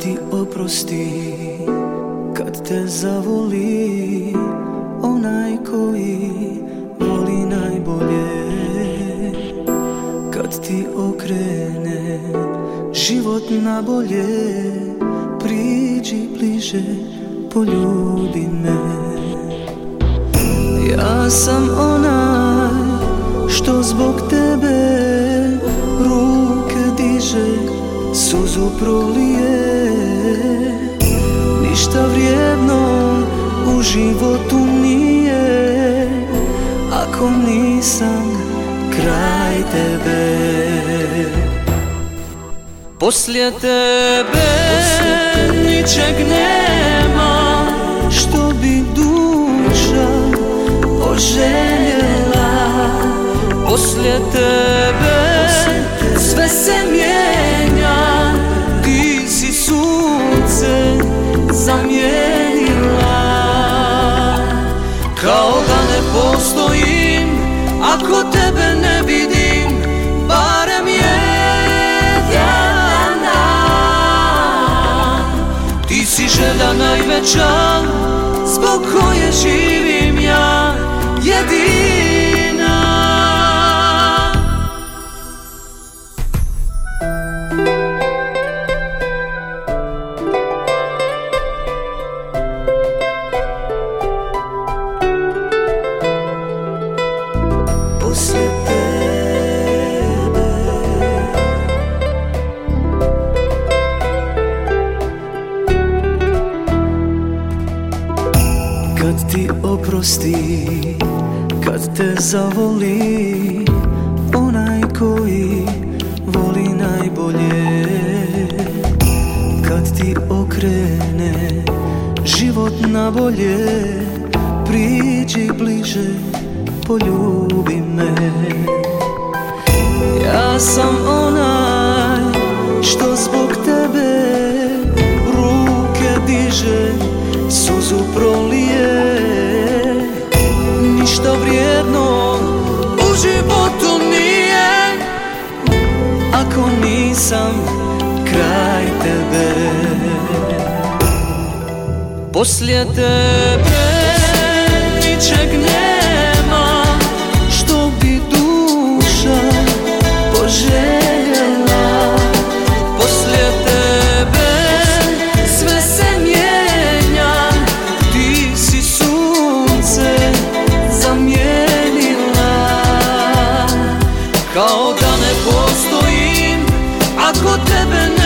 ti oprosti. Kad te zavoli Onaj koji voli najbolje. Kad ti okrene Život na bolje Priđi bliže Poljubi me. Ja sam onaj Što zbog tebe Ruke diže Suzu prolije. Poslije tebe ničeg nema Što bi duša poželjela. Poslije tebe sve se mijenja Ti si sunce zamijenila. Kao da ne postojim ako tebe najveća zbog koje živim Kad ti oprosti, kad te zavoli Onaj koji voli najbolje. Kad ti okrene život na bolje Priđi bliže, poljubi me. Ja sam onaj što zbog tebe ruke diže Suzu prolije nisam kraj tebe. Poslije tebe ničeg nema Što bi duša poželjela. Poslije tebe sve se mijenja Ti si sunce zamijenila. Kao da ne postojim ako tebe ne